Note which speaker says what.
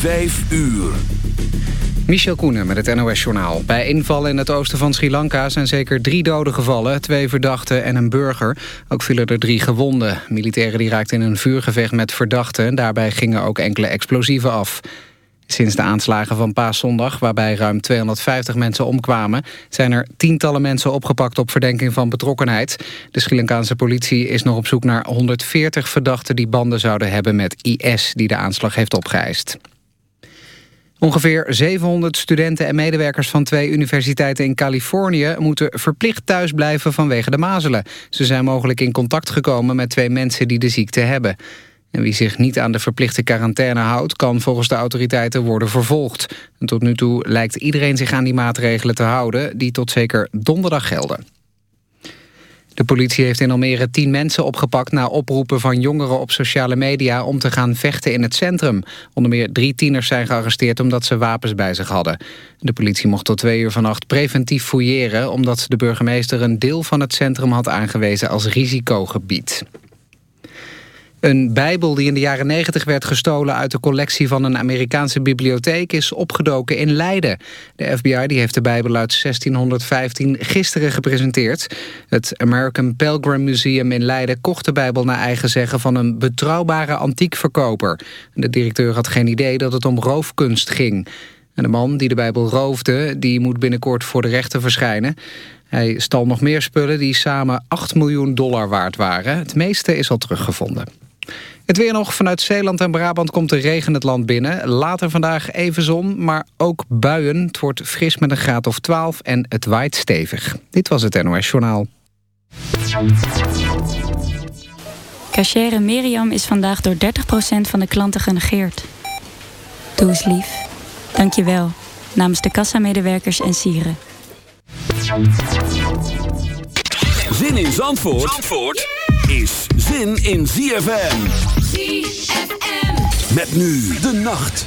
Speaker 1: Vijf uur.
Speaker 2: Michel Koenen met het NOS-journaal. Bij invallen in het oosten van Sri Lanka zijn zeker drie doden gevallen. Twee verdachten en een burger. Ook vielen er drie gewonden. Militairen die raakten in een vuurgevecht met verdachten. Daarbij gingen ook enkele explosieven af. Sinds de aanslagen van paaszondag, waarbij ruim 250 mensen omkwamen... zijn er tientallen mensen opgepakt op verdenking van betrokkenheid. De Sri Lankaanse politie is nog op zoek naar 140 verdachten... die banden zouden hebben met IS, die de aanslag heeft opgeëist. Ongeveer 700 studenten en medewerkers van twee universiteiten in Californië moeten verplicht thuis blijven vanwege de mazelen. Ze zijn mogelijk in contact gekomen met twee mensen die de ziekte hebben. En wie zich niet aan de verplichte quarantaine houdt... kan volgens de autoriteiten worden vervolgd. En tot nu toe lijkt iedereen zich aan die maatregelen te houden... die tot zeker donderdag gelden. De politie heeft in Almere tien mensen opgepakt... na oproepen van jongeren op sociale media... om te gaan vechten in het centrum. Onder meer drie tieners zijn gearresteerd... omdat ze wapens bij zich hadden. De politie mocht tot twee uur vannacht preventief fouilleren... omdat de burgemeester een deel van het centrum had aangewezen als risicogebied. Een bijbel die in de jaren 90 werd gestolen uit de collectie van een Amerikaanse bibliotheek is opgedoken in Leiden. De FBI die heeft de bijbel uit 1615 gisteren gepresenteerd. Het American Pilgrim Museum in Leiden kocht de bijbel naar eigen zeggen van een betrouwbare antiekverkoper. De directeur had geen idee dat het om roofkunst ging. En de man die de bijbel roofde, die moet binnenkort voor de rechter verschijnen. Hij stal nog meer spullen die samen 8 miljoen dollar waard waren. Het meeste is al teruggevonden. Het weer nog. Vanuit Zeeland en Brabant komt de regen het land binnen. Later vandaag even zon, maar ook buien. Het wordt fris met een graad of 12 en het waait stevig. Dit was het NOS Journaal.
Speaker 3: Cachere Miriam is vandaag door 30% van de klanten genegeerd. Doe eens lief. Dank je wel. Namens de kassamedewerkers en sieren.
Speaker 1: Zin in Zandvoort, Zandvoort? is zin in ZFM. Met nu de nacht.